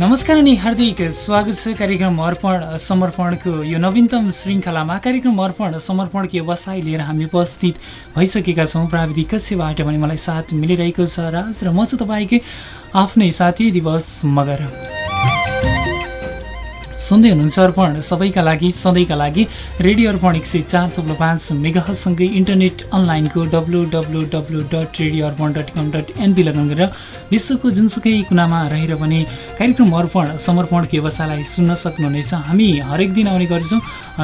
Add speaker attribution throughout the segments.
Speaker 1: नमस्कार अनि हार्दिक स्वागत छ कार्यक्रम अर्पण समर्पणको यो नवीनतम श्रृङ्खलामा। कार्यक्रम अर्पण समर्पणको व्यवसाय लिएर हामी उपस्थित भइसकेका छौँ। प्राविधिक कक्षबाट पनि मलाई साथ मिलिरहेको छ। राज र म चाहिँ तपाईँकै आफ्नै साथी दिवस मगर। सुन्दै हुनुहुन्छ अर्पण। सबैका लागि सधैँका लागि रेडियो अर्पण एक सय चार थप्लो पाँच मेगासँगै इन्टरनेट अनलाइनको W W W dot radio Arpan dot com dot NP login गरेर विश्वको जुनसुकै कुनामा रहेर पनि कार्यक्रम अर्पण समर्पणको व्यवसायलाई सुन्न सक्नुहुनेछ। हामी हरेक दिन आउने गर्छौँ।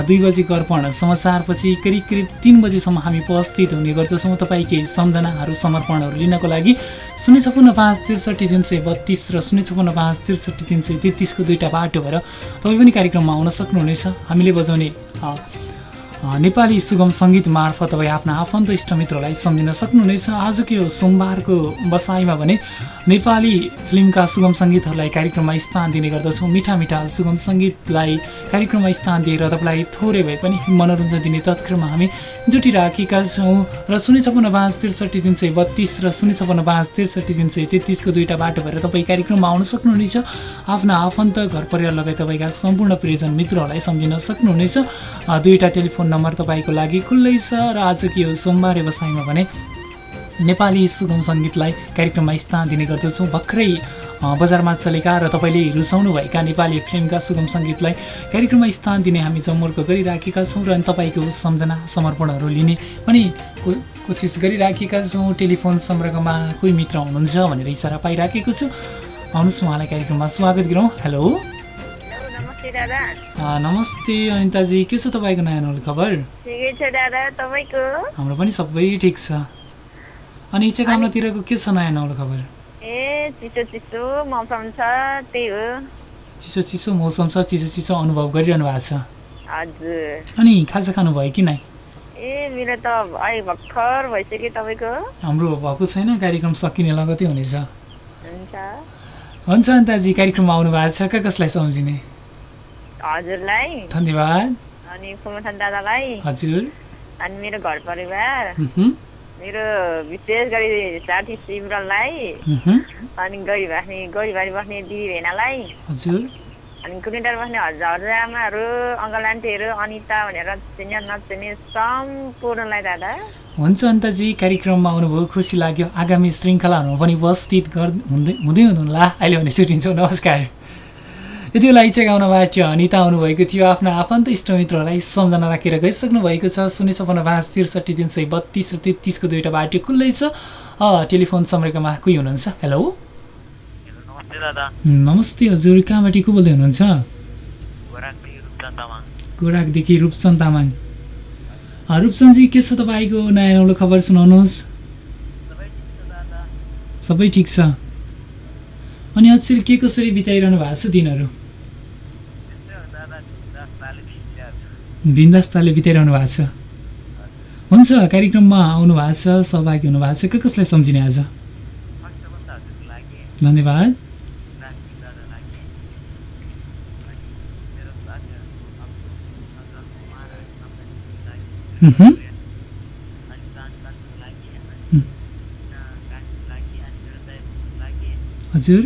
Speaker 1: दुई बजीको अर्पण समाचारपछि करिब करिब तिन बजीसम्म हामी उपस्थित हुने गर्दछौँ। तपाईँकै सम्झनाहरू समर्पणहरू लिनको लागि शून्य छपन्न पाँच त्रिसठी तिन सय बत्तिस र शून्य छपन्न पाँच त्रिसठी तिन सय तेत्तिसको दुईवटा बाटो भएर तपाईँ पनि कार्यक्रममा आउन सक्नुहुनेछ। हामीले बजाउने नेपाली सुगम सङ्गीत मार्फत तपाईँ आफ्ना आफन्त इष्टमित्रलाई सम्झिन सक्नुहुनेछ। आजको यो सोमबारको बसाइमा भने नेपाली फिल्मका सुगम सङ्गीतहरूलाई कार्यक्रममा स्थान दिने गर्दछौँ। मिठा मिठा सुगम सङ्गीतलाई कार्यक्रममा स्थान दिएर तपाईँलाई थोरै भए पनि मनोरञ्जन दिने तत्क्रममा हामी जुटिराखेका छौँ। र शून्य छपन्न पाँच त्रिसठी तिन सय बत्तिस र शून्य छपन्न पाँच त्रिसठी तिन सय तेत्तिसको दुईवटा बाटो भएर तपाईँ कार्यक्रममा आउन सक्नुहुनेछ। आफ्ना आफन्त घर परिवार लगायत तपाईँका सम्पूर्ण प्रियजन मित्रहरूलाई सम्झिन सक्नुहुनेछ। दुईवटा टेलिफोन नम्बर तपाईँको लागि खुल्लै छ। र आजको यो सोमबार व्यवसायमा भने नेपाली सुगम सङ्गीतलाई कार्यक्रममा स्थान दिने गर्दछौँ। भर्खरै बजारमा चलेका र तपाईँले रुचाउनुभएका नेपाली फिल्मका सुगम सङ्गीतलाई कार्यक्रममा स्थान दिने हामी जमर्को गरिराखेका छौँ र तपाईँको सम्झना समर्पणहरू लिने पनि को कोसिस गरिराखेका छौँ। टेलिफोन सम्पर्कमा कोही मित्र हुनुहुन्छ भनेर इसारा पाइराखेको छु। आउनुहोस् उहाँलाई कार्यक्रममा स्वागत गरौँ। हेलो। नमस्ते अनिताजी। के छ तपाईँको नयाँ खबर? हाम्रो पनि सबै ठिक छ। अनि इच्छा कामनातिरको के छ नयाँ नौलो खबर?
Speaker 2: ए चिसो चिसो मौसम छ त्यही हो।
Speaker 1: चिसो चिसो मौसम छ चिसो चिसो अनुभव गरिरहनु भएको छ।
Speaker 2: हजुर।
Speaker 1: अनि खाजा खानुभयो कि नै
Speaker 2: ए मेरो त अहिले भर्खर भइसक्यो तपाईँको।
Speaker 1: हाम्रो भएको छैन कार्यक्रम सकिने लगतै हुनेछ।
Speaker 2: हुन्छ।
Speaker 1: अन्ताजी कार्यक्रममा आउनु भएको छ कहाँ कसलाई सम्झिने?
Speaker 2: हजुरलाई।
Speaker 1: धन्यवाद।
Speaker 2: अनि दादालाई।
Speaker 1: हजुर।
Speaker 2: अनि मेरो घर परिवार। मेरो विशेष गरी साथी सिमरनलाई अनि गरी बस्ने गरीबारी बस्ने दिदी भेनालाई
Speaker 1: हजुर।
Speaker 2: अनि कुनिटार बस्ने हजुर हजुरआमाहरू अङ्कल आन्टीहरू अनिता भनेर चिन्ने नचिन्ने सम्पूर्णलाई दादा।
Speaker 1: हुन्छ अन्तजी कार्यक्रममा आउनुभयो खुसी लाग्यो। आगामी श्रृङ्खलाहरूमा पनि उपस्थित गर् हुँदै हुँदै हुनुहुला अहिले भने छुट्टिन्छौँ नमस्कार। यति बेला इच्छा गाउनबाट अनिता आउनुभएको थियो। आफ्ना आफन्त इष्टमित्रहरूलाई सम्झना राखेर गइसक्नु भएको छ। शून्य छपन्न पाँच त्रिसठी तिन सय बत्तिस र तेत्तिसको दुईवटा बाटो खुल्लै छ। अ, टेलिफोन सम्पर्कमा कोही हुनुहुन्छ? हेलो
Speaker 3: नमस्ते
Speaker 1: हजुर। कहाँबाट को बोल्दै हुनुहुन्छ?
Speaker 3: गोराकदेखि रूपचन्द तामाङ
Speaker 1: रूपचन्दजी के छ तपाईँको नयाँ नौलो खबर सुनाउनुहोस्।
Speaker 3: सबै ठिक छ
Speaker 1: अनि अचेल के कसरी बिताइरहनु भएको छ दिनहरू? बिन्दास्ताले बिताइरहनु भएको छ। हुन्छ कार्यक्रममा आउनु भएको छ सहभागी हुनु भएको छ। के कसलाई सम्झिने आज? धन्यवाद।
Speaker 3: राजनीति दादा लागि अनि मेरो साथीहरू अब्दुल अजर कुमार अनि सम्पत्तिको लागि
Speaker 1: मह्म,
Speaker 3: अनि दान दानको लागि अनि
Speaker 1: हुँ।
Speaker 3: काकीको लागि अनि मेरो दाइको लागि
Speaker 1: हजुर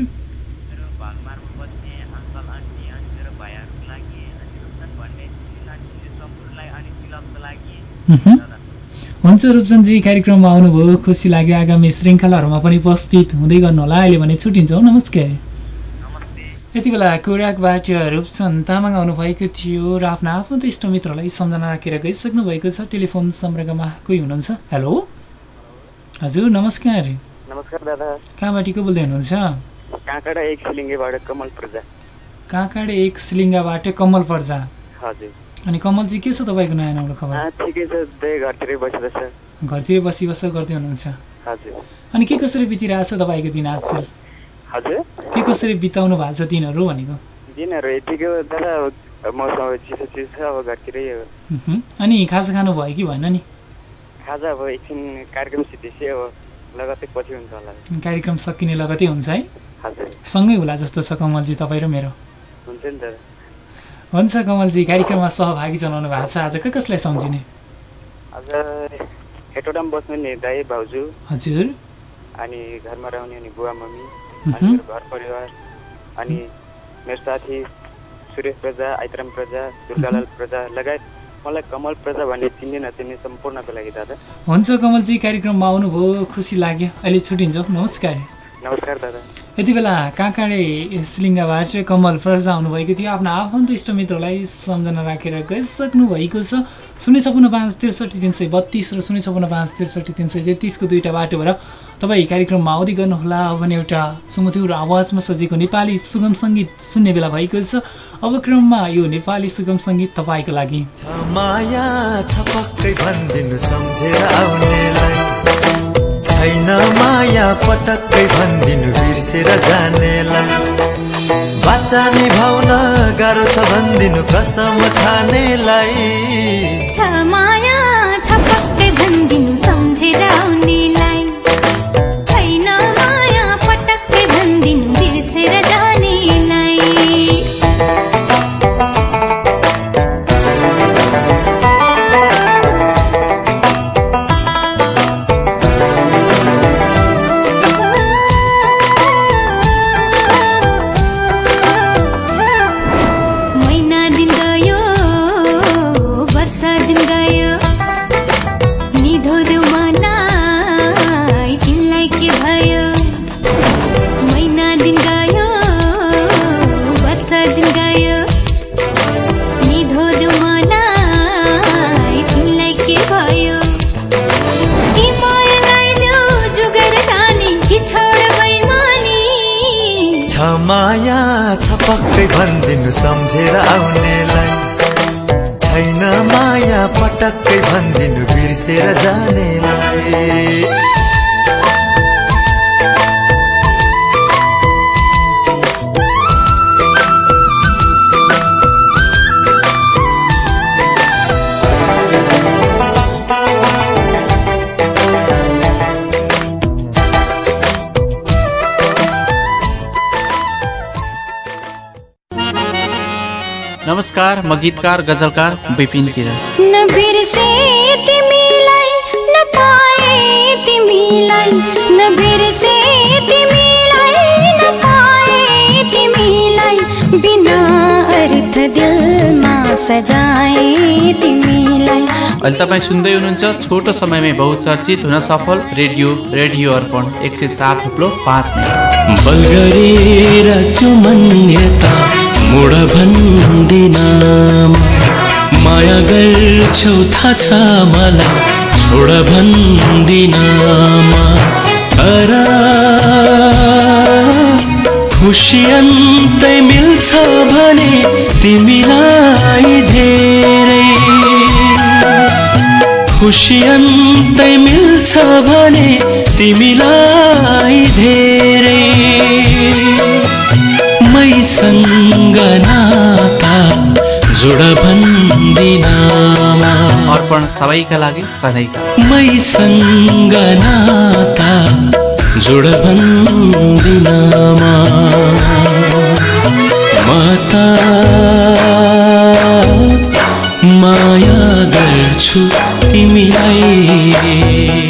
Speaker 3: मेरो भागमारमा बस्ने अङ्कल आन्टी अनि मेरो भाइहरूको लागि अनि रुप्चन भन्ने साथीले सम्पूर्णलाई अनि फिलपको लागि
Speaker 1: मह्म।
Speaker 3: दादा
Speaker 1: हुन्छ रूपचन्दजी कार्यक्रममा आउनुभयो। खुसी लाग्यो आगामी श्रृङ्खलाहरूमा पनि उपस्थित हुँदै गर्नुहोला। अहिले भने छुट्टिन्छौँ। नमस्कार
Speaker 3: नमस्ते।
Speaker 1: यति बेला कोराकबाट रूपचन्द तामाङ आउनुभएको थियो र आफ्ना आफन्त इष्टमित्रलाई सम्झना राखेर गइसक्नु भएको छ। टेलिफोन सम्पर्कमा कोही हुनुहुन्छ? हेलो? हजुर नमस्कार।
Speaker 4: नमस्कार दादा।
Speaker 1: कहाँबाट को बोल्दै हुनुहुन्छ?
Speaker 4: काँकडा एक सिलिङ्गेबाट कमल प्रजा।
Speaker 1: काँकाडे एक सिलिङ्गाबाट कमल पर्जा।
Speaker 4: हजुर।
Speaker 1: अनि कमलजी के छ तपाईँको नयाँ नौलो खबर?
Speaker 4: ठिकै छ घरतिरै बसिरहेछ
Speaker 1: घरतिर बसी बस गर्दै हुनुहुन्छ?
Speaker 4: हजुर।
Speaker 1: अनि के कसरी बितिरहेको छ तपाईँको दिन आज? चाहिँ
Speaker 4: हजुर?
Speaker 1: के कसरी बिताउनु भएको छ दिनहरू भनेको?
Speaker 4: दिनहरू यतिकै दादा मौसम चिसो चिसो छ अब घरतिरै हो।
Speaker 1: अनि खाजा खानु भयो कि भएन नि?
Speaker 4: खाजा अब एकछिन कार्यक्रम सिद्धेपछि अब लगत्तै पछि हुन्छ होला।
Speaker 1: कार्यक्रम सकिने लगतै हुन्छ है?
Speaker 4: हजुर।
Speaker 1: सँगै होला जस्तो छ कमलजी तपाईँ र मेरो।
Speaker 4: हुन्छ नि दादा।
Speaker 1: हुन्छ कमलजी कार्यक्रममा सहभागी जनाउनु भएको छ। आज क कसलाई सम्झिने?
Speaker 4: आज हेटोडामा बस्नु नि दाई भाउजू।
Speaker 1: हजुर।
Speaker 4: अनि घरमा रहने अनि बुवा मम्मी। अनि। मेरो घर परिवार। अनि मेरो साथी सुरेश प्रजा आइतराम प्रजा दुर्गालाल प्रजा। लगायत मलाई कमल प्रजा भन्ने चिन्ने नचिन्ने सम्पूर्णको लागि दादा।
Speaker 1: हुन्छ कमलजी कार्यक्रममा आउनुभयो खुसी लाग्यो। अहिले छुट्टिन्छौँ नमस्कार।
Speaker 4: नमस्कार दादा।
Speaker 1: यति बेला काँकाडे सिलिङ्गाबाट कमल प्रजा आउनुभएको थियो। आफ्नो आफन्त इष्टमित्रलाई सम्झना राखेर गइसक्नु भएको छ। शून्य छपन्न पाँच त्रिसठी तिन सय बत्तिस र शून्य छपन्न पाँच त्रिसठी तिन सय तेत्तिसको दुईवटा बाटोबाट तपाईँ कार्यक्रममा आउँदै गर्नुहोला। भने एउटा सुमधुर आवाजमा सजिएको नेपाली सुगम सङ्गीत सुन्ने बेला भएको छ। अब क्रममा यो नेपाली सुगम सङ्गीत तपाईँको लागि।
Speaker 5: छैन माया पटक्कै भनिदिनु बिर्सेर जानेलाई। बाचा निभाउन गाह्रो छ भनिदिनु कसम खानेलाई।
Speaker 6: नमस्कार म गीतकार गजलकार विपिन
Speaker 7: तिमीलाई बिना
Speaker 6: अहिले तपाईँ सुन्दै हुनुहुन्छ छोटो समयमै बहुचर्चित हुन सफल रेडियो रेडियो अर्पण एक सय चार थुप्लो पाँच
Speaker 8: माया गर्छौ थाहा छ मलाई छोड भन्दिन खुसी अन्तै मिल्छ भने तिमीलाई धेरै खुसी अन्तै मिल्छ भने तिमीलाई धेरै। मैसँग नाता जोड भन्दिनमा
Speaker 6: अर्पण सबैका लागि सधैँका
Speaker 8: मैसँग नाता जोड भन्दिनमा म त माया गर्छु तिमीलाई।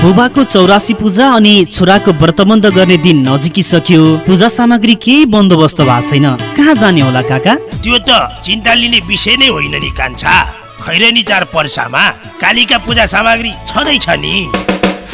Speaker 9: बुबाको चौरासी पूजा अनि छोराको व्रतबन्ध गर्ने दिन नजिकिसक्यो पूजा सामग्री केही बन्दोबस्त भएको छैन। कहाँ जाने होला काका?
Speaker 10: त्यो त चिन्ता लिने विषय नै होइन नि कान्छा। खैरेनी चार पर्सामा कालीका पूजा सामग्री छँदैछ नि।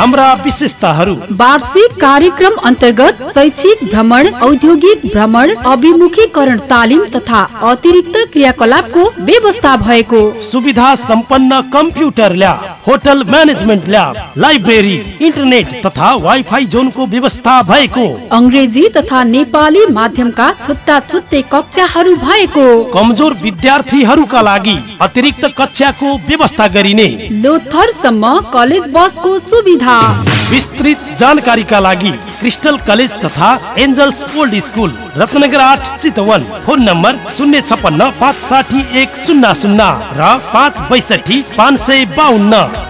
Speaker 10: हाम्रा विशेषताहरू।
Speaker 11: वार्षिक कार्यक्रम अन्तर्गत शैक्षिक भ्रमण औद्योगिक भ्रमण अभिमुखीकरण तालिम तथा अतिरिक्त क्रियाकलापको व्यवस्था भएको।
Speaker 10: सुविधा सम्पन्न computer lab hotel management lab library internet तथा वाइफाई जोनको व्यवस्था भएको।
Speaker 11: अङ्ग्रेजी तथा नेपाली माध्यमका छुट्टा छुट्टै कक्षाहरू भएको।
Speaker 10: कमजोर विद्यार्थीहरूका लागि अतिरिक्त कक्षाको व्यवस्था गरिने।
Speaker 11: लोथरसम्म कलेज बसको सुविधा
Speaker 10: विस्तृत जानकारीका लागि क्रिस्टल कलेज तथा एन्जल्स ओल्ड स्कुल रत्नगर आठ चितवन। फोन नम्बर शून्य छपन्न पाँच साठी एक शून्य शून्य र पाँच बैसठी पाँच सय बाहन्न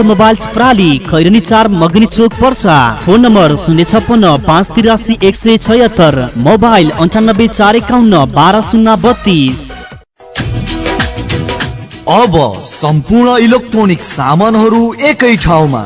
Speaker 9: अटोमोबाइल्स प्राली खैरनी चार मगनी चोक पर्सा। फोन नम्बर शून्य छप्पन्न पाँच तिरासी एक सय छयत्तर। मोबाइल अन्ठानब्बे चार एकाउन्न बाह्र शून्य बत्तिस।
Speaker 5: अब सम्पूर्ण इलेक्ट्रोनिक सामानहरू एकै ठाउँमा।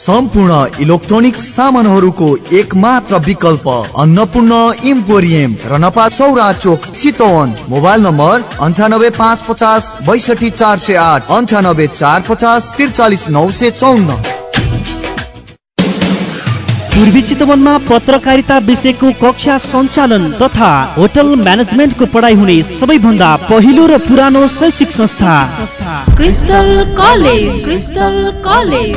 Speaker 5: सम्पूर्ण इलेक्ट्रोनिक सामानहरूको एक मात्र विकल्प अन्नपूर्ण इम्पोरियम रनपा सौरा चोक चितवन। मोबाइल नम्बर अन्ठानब्बे पाँच पचास बैसठी चार सय आठ अन्ठानब्बे चार पचास त्रिचालिस नौ सय चौन्न।
Speaker 9: पूर्वी चितवनमा पत्रकारिता विषयको कक्षा सञ्चालन तथा होटल म्यानेजमेन्टको पढाइ हुने सबैभन्दा पहिलो र पुरानो शैक्षिक संस्था।
Speaker 11: Crystal College Crystal College.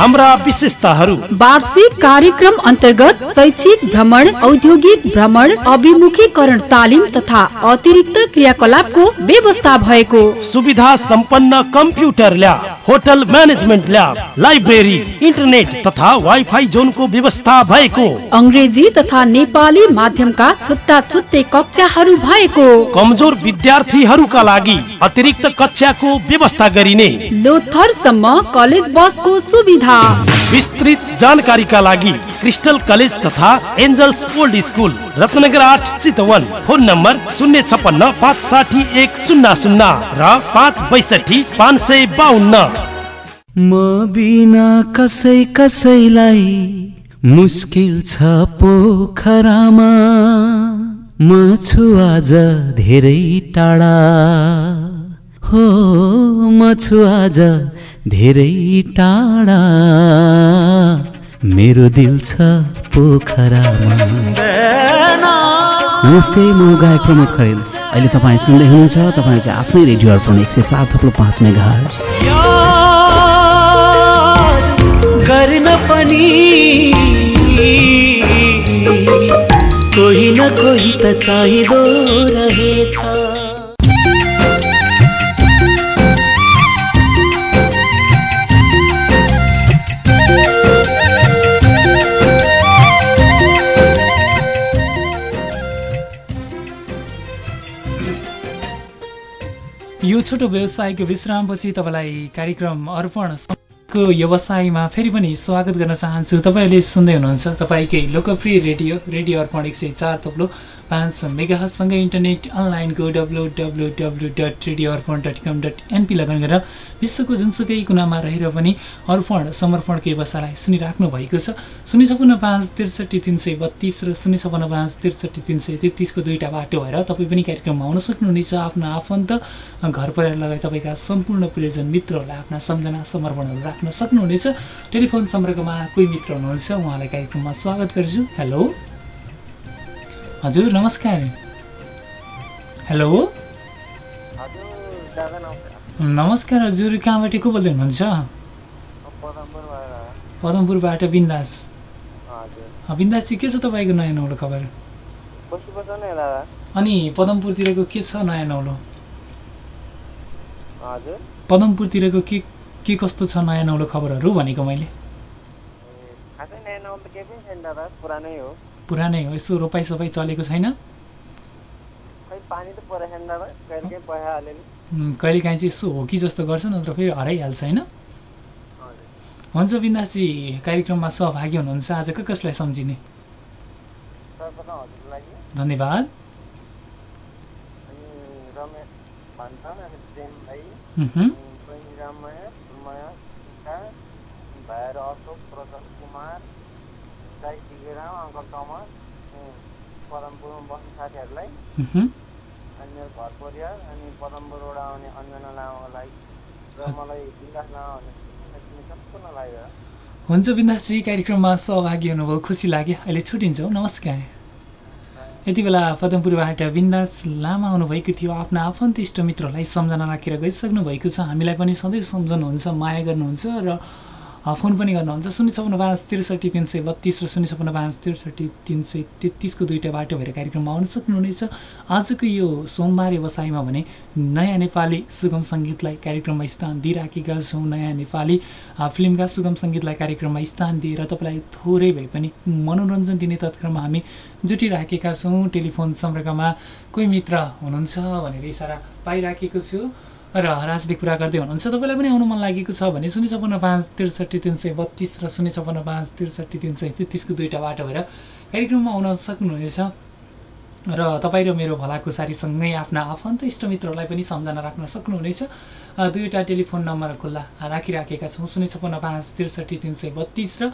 Speaker 10: हाम्रा विशेषताहरू।
Speaker 11: वार्षिक कार्यक्रम अन्तर्गत शैक्षिक भ्रमण औद्योगिक भ्रमण अभिमुखीकरण तालिम तथा अतिरिक्त क्रियाकलापको व्यवस्था भएको।
Speaker 10: सुविधा सम्पन्न computer lab hotel management lab library internet तथा वाइफाई जोनको व्यवस्था भएको।
Speaker 11: अङ्ग्रेजी तथा नेपाली माध्यमका छुट्टा छुट्टै कक्षाहरू भएको।
Speaker 10: कमजोर विद्यार्थीहरूका लागि अतिरिक्त कक्षाको व्यवस्था गरिने।
Speaker 11: लोथरसम्म कलेज बसको सुविधा
Speaker 10: विस्तृत जानकारीका लागि क्रिस्टल कलेज तथा एन्जल्स ओल्ड स्कुल रत्नगर आठ चितवन। फोन नम्बर शून्य छपन्न पाँच साठी एक शून्य शून्य र पाँच बैसठी पाँच सय बाहन्न
Speaker 12: म बिना कसै कसैलाई मुस्किल छ पोखरामा। आज धेरै टाढा। हो म आज धेरै टाढा। मेरो दिल छ पोखरामा।
Speaker 13: नमस्ते म गायक प्रमोद खरेल। अहिले तपाईँ सुन्दै हुनुहुन्छ तपाईँको आफ्नै रेडियो अर्पण एक सय चार थप्लो पाँच मेगा
Speaker 12: गर्न पनि कोही न कोही त चाहिँदो रहेछ।
Speaker 1: छोटो व्यवसायको विश्रामपछि तपाईँलाई कार्यक्रम अर्पण को व्यवसायमा फेरि पनि स्वागत गर्न चाहन्छु। तपाईँहरूले सुन्दै हुनुहुन्छ तपाईँकै लोकप्रिय रेडियो रेडियो अर्पण एक सय चार थप्लो पाँच मेगासँगै इन्टरनेट अनलाइनको W W W dot radio Arpan dot com dot NP लगन गरेर विश्वको जुनसुकै कुनामा रहेर पनि अर्पण समर्पणको व्यवसायलाई सुनिराख्नु भएको छ। शून्य छपन्न पाँच त्रिसठी तिन सय बत्तिस र शून्य छपन्न पाँच त्रिसठी तिन सय तेत्तिसको दुईवटा बाटो भएर तपाईँ पनि कार्यक्रममा आउन सक्नुहुनेछ। आफ्नो आफन्त घर परिवार लगायत तपाईँका सम्पूर्ण प्रियजन मित्रहरूलाई आफ्ना सम्झना समर्पणहरू राख्न सक्नुहुनेछ। टेलिफोन सम्पर्कमा कोही मित्र हुनुहुन्छ उहाँलाई कार्यक्रममा स्वागत गर्छु। हेलो? हजुर नमस्कार। हेलो? नमस्कार हजुर कहाँबाट को बोल्दै हुनुहुन्छ? पदमपुरबाट बिन्दास। बिन्दास चाहिँ के छ तपाईँको नयाँ नौलो खबर? अनि पदमपुरतिरको के छ नयाँ नौलो? पदमपुरतिरको के के कस्तो छ नयाँ नौलो खबरहरू भनेको मैले?
Speaker 3: पुरानै हो।
Speaker 1: पुरानै हो यसो रोपाइ सोपाइ चलेको छैन?
Speaker 3: कहिले
Speaker 1: कहिलेकाहीँ चाहिँ यसो हो कि जस्तो गर्छ नत्र फेरि हराइहाल्छ होइन? हुन्छ बिन्दासजी कार्यक्रममा सहभागी हुनुहुन्छ आज को कसलाई सम्झिने? धन्यवाद।
Speaker 3: अनि रमेश अशोक प्रदर्श कुमार दाइ टिकेराम अङ्कल टमस अनि पदमपुरमा बस्ने साथीहरूलाई। अनि मेरो घर परिवार अनि पदमपुरबाट आउने अञ्जना लामाको लागि र मलाई विकास लामा भन्ने सम्पूर्णलाई
Speaker 1: हुन्छ बिन्दासजी कार्यक्रममा सहभागी हुनुभयो खुसी लाग्यो। अहिले छुट्टिन्छौँ। नमस्कार। यति बेला पदमपुरबाट बिन्दास लामा आउनुभएको थियो। आफ्ना आफन्त इष्टमित्रहरूलाई सम्झना राखेर गइसक्नु भएको छ। हामीलाई पनि सधैँ सम्झनुहुन्छ माया गर्नुहुन्छ र फोन पनि गर्नुहुन्छ। शून्य छपन्न पाँच त्रिसठी तिन सय बत्तिस र शून्य छपन्न पाँच त्रिसठी तिन सय तेत्तिसको दुईवटा बाटो भएर कार्यक्रममा आउन सक्नुहुनेछ। आजको यो सोमबार व्यवसायमा भने नयाँ नेपाली सुगम सङ्गीतलाई कार्यक्रममा स्थान दिइराखेका छौँ। नयाँ नेपाली फिल्मका सुगम सङ्गीतलाई कार्यक्रममा स्थान दिएर तपाईँलाई थोरै भए पनि मनोरञ्जन दिने तत्क्रममा हामी जुटिराखेका छौँ। टेलिफोन सम्पर्कमा कोही मित्र हुनुहुन्छ भनेर इसारा पाइराखेको छु। र राजले कुरा गर्दै हुनुहुन्छ। तपाईँलाई पनि आउनु मन लागेको छ भने शून्य छपन्न पाँच त्रिसठी तिन सय बत्तिस र शून्य छपन्न पाँच त्रिसठी तिन सय तेत्तिसको दुईवटा बाटो भएर कार्यक्रममा आउन सक्नुहुनेछ। र तपाईँ र मेरो भलाकुसारीसँगै आफ्ना आफन्त इष्टमित्रहरूलाई पनि सम्झना राख्न सक्नुहुनेछ। दुईवटा टेलिफोन नम्बर खुल्ला राखिराखेका छौँ। शून्य छपन्न पाँच त्रिसठी तिन सय बत्तिस र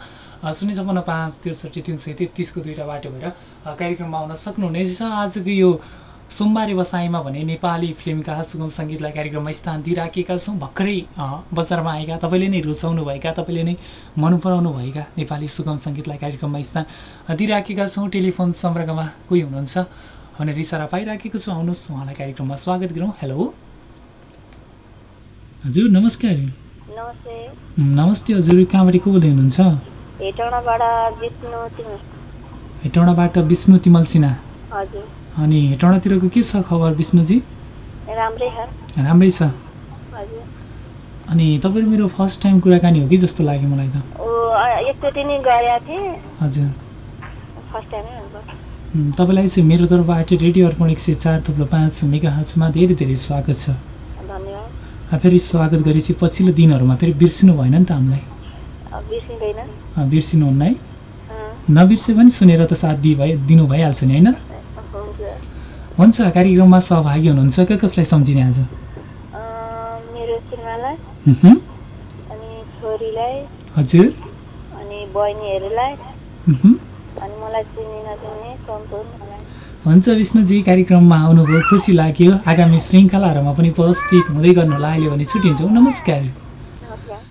Speaker 1: शून्य छपन्न पाँच त्रिसठी तिन सय तेत्तिसको दुईवटा बाटो भएर कार्यक्रममा आउन सक्नुहुनेछ। आजको यो सोमबार व्यवसायमा भने नेपाली फिल्मका सुगम सङ्गीतलाई कार्यक्रममा स्थान दिइराखेका छौँ। भर्खरै बजारमा आएका तपाईँले नै रुचाउनुभएका तपाईँले नै मन पराउनु भएका नेपाली सुगम सङ्गीतलाई कार्यक्रममा स्थान दिइराखेका छौँ। टेलिफोन सम्पर्कमा कोही हुनुहुन्छ? भनेर इसारा पाइराखेको छु। आउनुहोस् उहाँलाई कार्यक्रममा स्वागत गरौँ। हेलो। हजुर नमस्कार।
Speaker 14: नमस्ते।
Speaker 1: हजुर कहाँबाट को बोल्दै हुनुहुन्छ?
Speaker 14: हेटौँडाबाट विष्णु तिमी
Speaker 1: हेटौँडाबाट विष्णु तिमल सिन्हा।
Speaker 14: हजुर।
Speaker 1: अनि हेटौँडातिरको के छ खबर विष्णुजी?
Speaker 14: राम्रै छ।
Speaker 1: राम्रै छ।
Speaker 14: हजुर।
Speaker 1: अनि तपाईँ मेरो फर्स्ट टाइम कुराकानी हो कि जस्तो लाग्यो मलाई त? हजुर। तपाईँलाई चाहिँ मेरो तर्फबाट रेडियो अर्पण एक सय चार थुप्रो पाँच मेगा हजमा धेरै धेरै स्वागत छ। फेरि स्वागत गरेपछि पछिल्लो दिनहरूमा फेरि बिर्सिनु भएन नि त हामीलाई। बिर्सिनुहुन्न है। नबिर्से पनि सुनेर त साथ दिइ दिनु भइहाल्छ नि होइन?
Speaker 14: हुन्छ
Speaker 1: कार्यक्रममा सहभागी हुनुहुन्छ के कसलाई सम्झिने आज?
Speaker 14: अँ, मेरो श्रीमालाई
Speaker 1: उहुँ,
Speaker 14: अनि छोरीलाई।
Speaker 1: हजुर।
Speaker 14: अनि बहिनीहरूलाई।
Speaker 1: उहुँ।
Speaker 14: अनि मलाई चिन्ने नचिन्ने सम्पूर्णलाई
Speaker 1: हुन्छ विष्णुजी कार्यक्रममा आउनुभयो खुसी लाग्यो। आगामी श्रृङ्खलाहरूमा पनि उपस्थित हुँदै गर्नुहोला अहिले भने छुट्टिन्छौँ नमस्कार।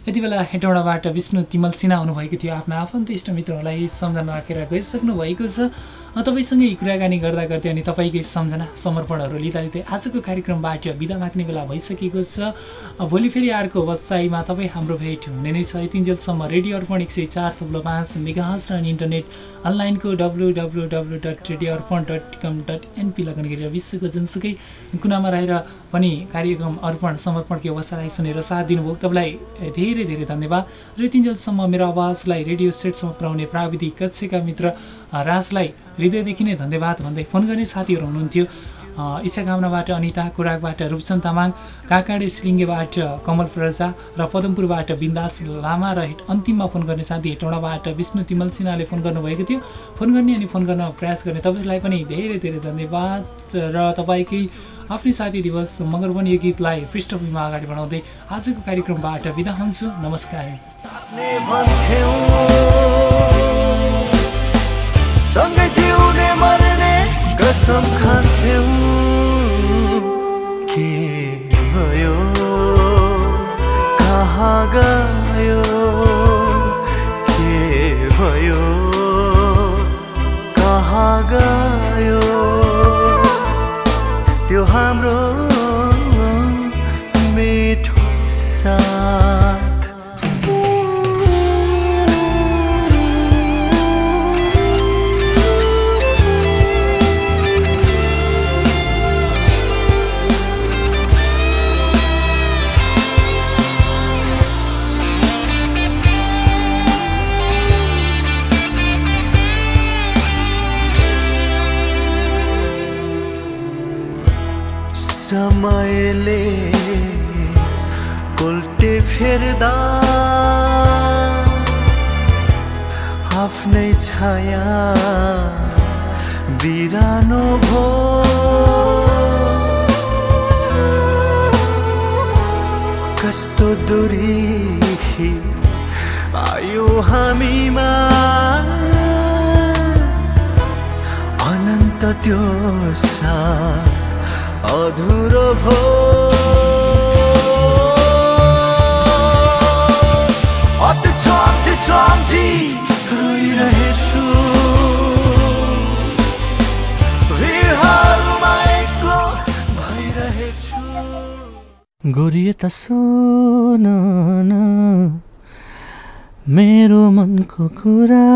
Speaker 1: यति बेला हेटौँडाबाट विष्णु तिमल सिन्हा आउनुभएको थियो। आफ्ना आफन्त इष्टमित्रहरूलाई सम्झना राखेर गइसक्नु भएको छ। तपाईँसँगै कुराकानी गर्दा गर्दै अनि तपाईँकै सम्झना समर्पणहरू लिँदा लिँदै आजको कार्यक्रमबाट बिदा माग्ने बेला भइसकेको छ। भोलि फेरि अर्को बच्चाइमा तपाईँ हाम्रो भेट हुने नै छ। यतिन्जेलसम्म रेडियो अर्पण एक सय चार थुप्रो पाँच मेगाहज र अनि इन्टरनेट अनलाइनको W W W dot radio Arpan dot com dot NP लगन गरेर विश्वको जुनसुकै कुनामा रहेर पनि कार्यक्रम अर्पण समर्पणको अवसरलाई सुनेर साथ दिनुभयो। तपाईँलाई धेरै धेरै धन्यवाद। र यतिन्जेलसम्म मेरो आवाजलाई रेडियो सेटसम्म पुर्याउने प्राविधिक कक्षका मित्र राजलाई हृदयदेखि नै धन्यवाद भन्दै फोन गर्ने साथीहरू हुनुहुन्थ्यो। अ, इच्छाकामनाबाट अनिता कुराकबाट रूपचन्द तामाङ काकाडे सिलिङ्गेबाट कमल प्रजा र पदमपुरबाट बिन्दास लामा र अन्तिममा फोन गर्ने साथी हेटौँडाबाट विष्णु तिमल सिन्हाले फोन गर्नुभएको थियो। फोन गर्ने अनि फोन गर्न प्रयास गर्ने तपाईँलाई पनि धेरै धेरै धन्यवाद र तपाईँकै आफ्नै साथी दिवस मगर पनि यो गीतलाई पृष्ठभूमिमा अगाडि बढाउँदै आजको कार्यक्रमबाट बिदा हुन्छु। नमस्कार।
Speaker 12: जिउने मर्ने कसम खान्थ्यौँ के भयो कहाँ गयो? के भयो कहाँ गयो? त्यो हाम्रो छाया बिरानो भो। कस्तो दूरी आयो हामीमा। अनन्त त्यो साथ अधुरो भो। अति सम्झी सम्झी रोइरहेछु। गोरिए त सुन न। मेरो मनको कुरा